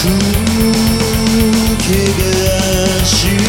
風景が白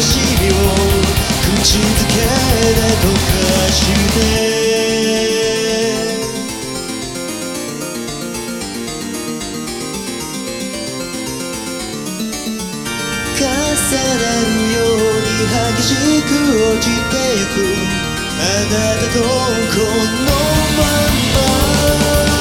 しみを口づけで溶かして重なるように激しく落ちてゆく。あなたとこのまんま。